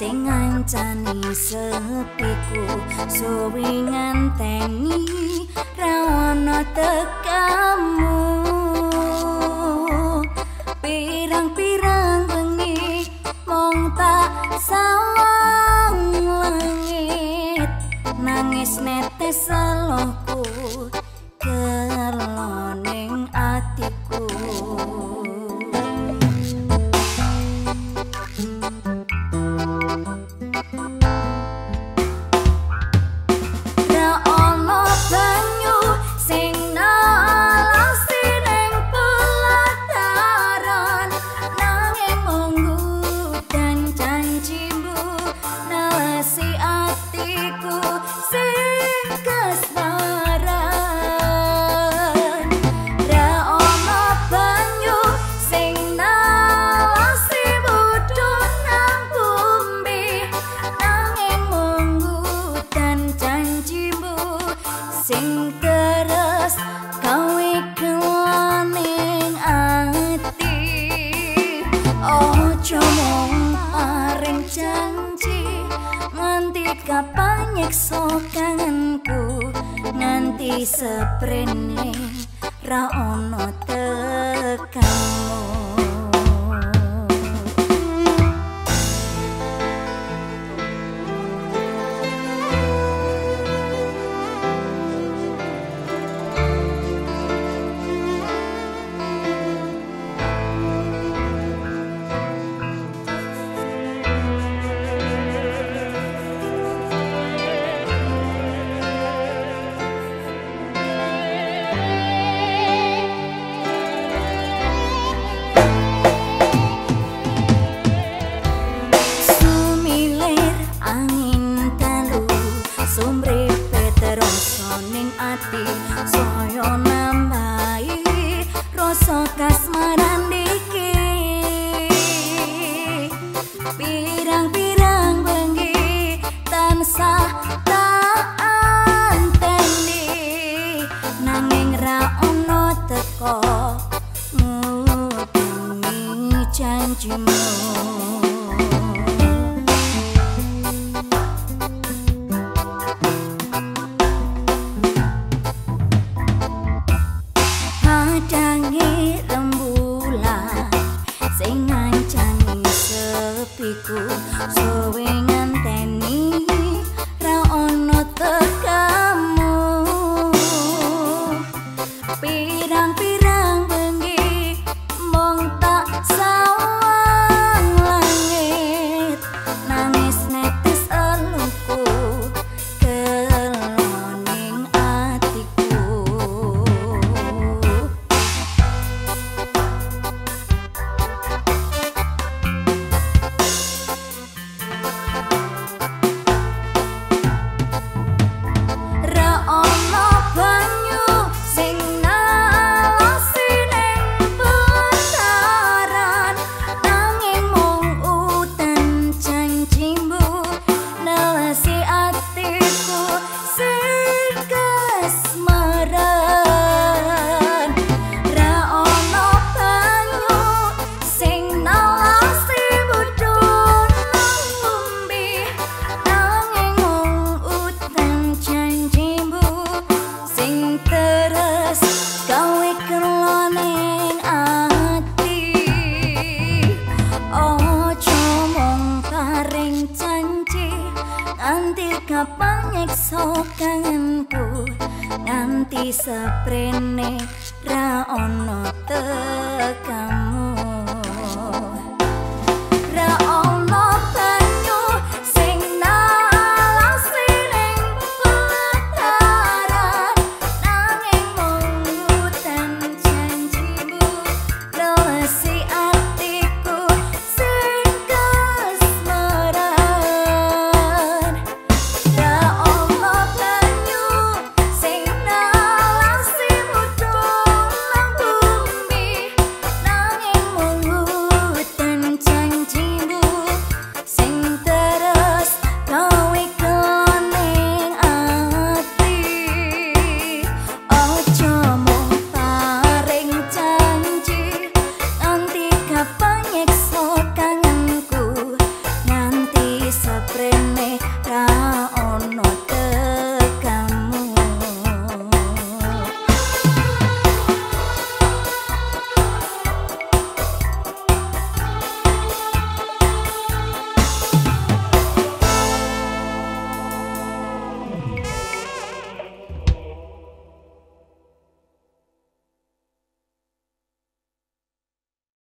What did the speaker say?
sing ngancani sepiku suwi nganteni rawana tekamu janji nganti kapan nyekso kangenku nganti seprene ra ono tekanmu ati saya nambahi rasa kasmaran sing ngancani sepiku suwing kapan nyekso kangenku nganti seprene ra ono